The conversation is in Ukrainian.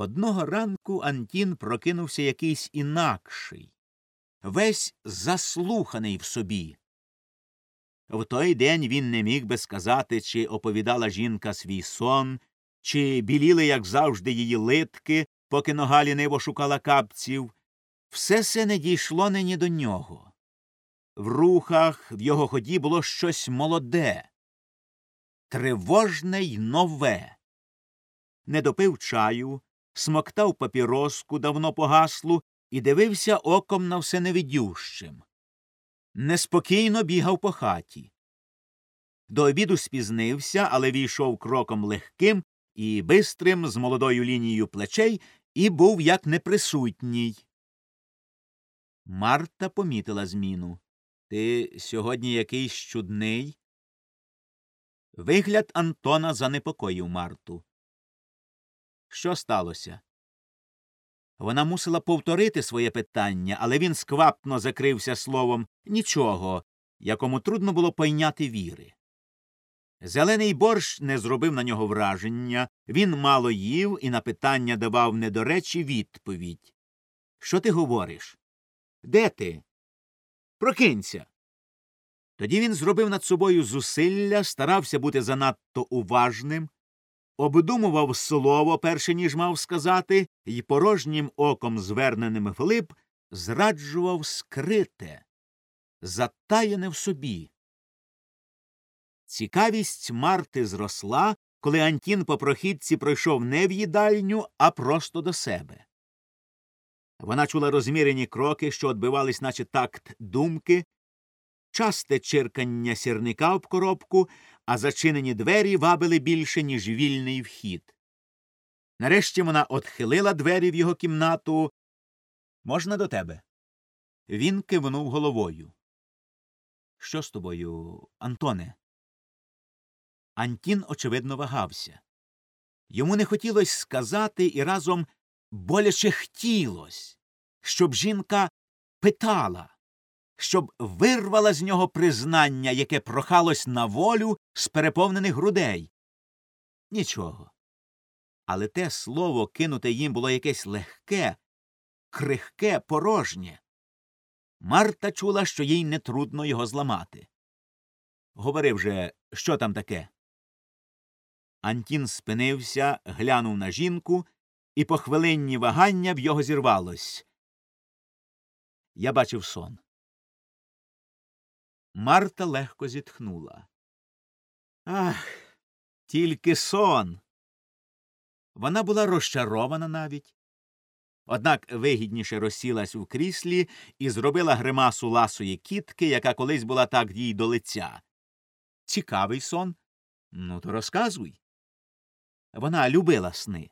Одного ранку Антін прокинувся якийсь інакший, весь заслуханий в собі. В той день він не міг би сказати, чи оповідала жінка свій сон, чи біліли, як завжди, її литки, поки нога ліниво шукала капців. Все це не дійшло нині до нього. В рухах, в його ході було щось молоде, тривожне й нове. Не допив чаю, смоктав папіроску давно погаслу і дивився оком на все невидющим. Неспокійно бігав по хаті. До обіду спізнився, але війшов кроком легким і бистрим, з молодою лінією плечей, і був як неприсутній. Марта помітила зміну. Ти сьогодні якийсь чудний. Вигляд Антона занепокоїв Марту. Що сталося? Вона мусила повторити своє питання, але він сквапно закрився словом нічого, якому трудно було пойняти віри. Зелений борщ не зробив на нього враження, він мало їв і на питання давав недоречі відповідь. Що ти говориш? Де ти? Прокинься. Тоді він зробив над собою зусилля, старався бути занадто уважним, обдумував слово, перше ніж мав сказати, і порожнім оком, зверненим вглиб, зраджував скрите, затаєне в собі. Цікавість Марти зросла, коли Антін по прохідці пройшов не в їдальню, а просто до себе. Вона чула розмірені кроки, що відбивались, наче такт думки, часте чиркання сірника об коробку, а зачинені двері вабили більше, ніж вільний вхід. Нарешті вона отхилила двері в його кімнату. Можна до тебе? Він кивнув головою. Що з тобою, Антоне? Антін, очевидно, вагався. Йому не хотілося сказати і разом боляче хотілось, щоб жінка питала, щоб вирвала з нього признання, яке прохалось на волю з переповнених грудей. Нічого. Але те слово кинуте їм було якесь легке, крихке, порожнє. Марта чула, що їй нетрудно його зламати. Говорив же, що там таке. Антін спинився, глянув на жінку, і по хвилинні вагання в його зірвалось. Я бачив сон. Марта легко зітхнула. Ах, тільки сон. Вона була розчарована навіть. Однак вигідніше розсілась у кріслі і зробила гримасу ласої кітки, яка колись була так їй до лиця. Цікавий сон. Ну, то розказуй. Вона любила сни.